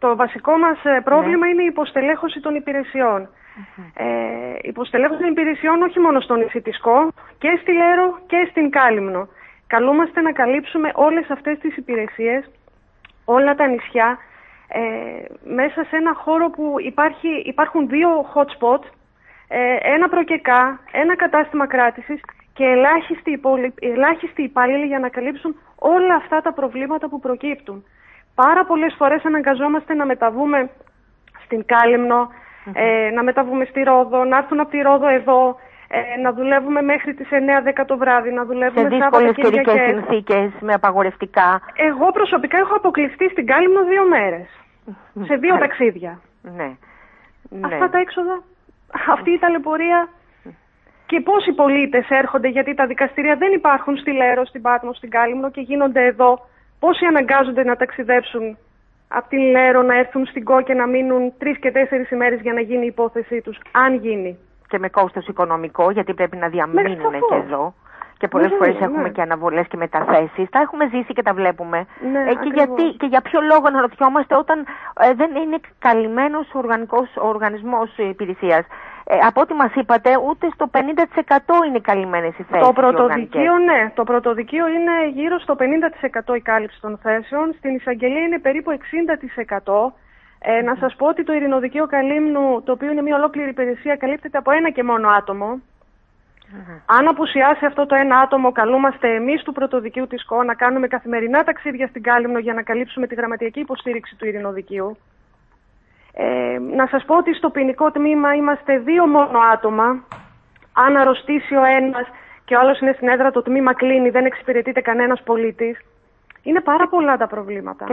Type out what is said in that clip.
Το βασικό μας ε, πρόβλημα ναι. είναι η υποστελέχωση των υπηρεσιών. Ε, υποστελέχωση των υπηρεσιών όχι μόνο στο νησί και στη Λέρο και στην Κάλυμνο. Καλούμαστε να καλύψουμε όλες αυτές τις υπηρεσίες, όλα τα νησιά, ε, μέσα σε ένα χώρο που υπάρχει, υπάρχουν δύο hot spots, ε, ένα προκεκά, ένα κατάστημα κράτησης και ελάχιστοι, υπόλοι, ελάχιστοι υπάλληλοι για να καλύψουν όλα αυτά τα προβλήματα που προκύπτουν. Πάρα πολλές φορές αναγκαζόμαστε να μεταβούμε στην καλυμνο ε, να μεταβούμε στη Ρόδο, να έρθουν από τη Ρόδο εδώ, ε, να δουλεύουμε μέχρι τις 9-10 το βράδυ, να δουλεύουμε σε δύσκολες καιρικές συνθήκες, με απαγορευτικά. Εγώ προσωπικά έχω αποκλειστεί στην Κάλυμνο δύο μέρες, σε δύο ταξίδια. Ναι. Αυτά ναι. τα έξοδα, αυτή η ταλαιπωρία και πόσοι πολίτες έρχονται, γιατί τα δικαστήρια δεν υπάρχουν στη Λέρο, στην Πάτμο, στην Κάλυμνο και γίνονται εδώ. Πόσοι αναγκάζονται να ταξιδέψουν από την Λέρο, να έρθουν στην ΚΟ και να μείνουν τρεις και τέσσερις ημέρες για να γίνει η υπόθεσή τους, αν γίνει; Και με κόστος οικονομικό, γιατί πρέπει να διαμείνουν και εδώ. Και πολλές ναι, φορές ναι. έχουμε και αναβολές και μεταθέσεις. Τα έχουμε ζήσει και τα βλέπουμε. Ναι, ε, και, γιατί, και για ποιο λόγο αναρωτιόμαστε όταν ε, δεν είναι καλυμμένος ο οργανισμός υπηρεσίας. Ε, από ό,τι μας είπατε, ούτε στο 50% είναι καλυμμένες οι θέσεις. Το πρωτοδικείο, ναι. Το πρωτοδικείο είναι γύρω στο 50% η κάλυψη των θέσεων. Στην εισαγγελία είναι περίπου 60%. Ε, Να σας πω ότι το ειρηνοδικείο Καλύμνου, το οποίο είναι μια ολόκληρη υπηρεσία, καλύπτεται από ένα και μόνο άτομο. Αν απουσιάσει αυτό το ένα άτομο, καλούμαστε εμείς του πρωτοδικείου της ΚΟ να κάνουμε καθημερινά ταξίδια στην Κάλυμνο για να καλύψουμε τη γραμματιακή υποστήριξη του ειρηνοδικείου. Ε, να σας πω ότι στο ποινικό τμήμα είμαστε δύο μόνο άτομα. Αν αρρωστήσει ο ένας και ο άλλος είναι στην έδρα, το τμήμα κλείνει, δεν εξυπηρετείται κανένας πολίτης. Είναι πάρα πολλά τα προβλήματα.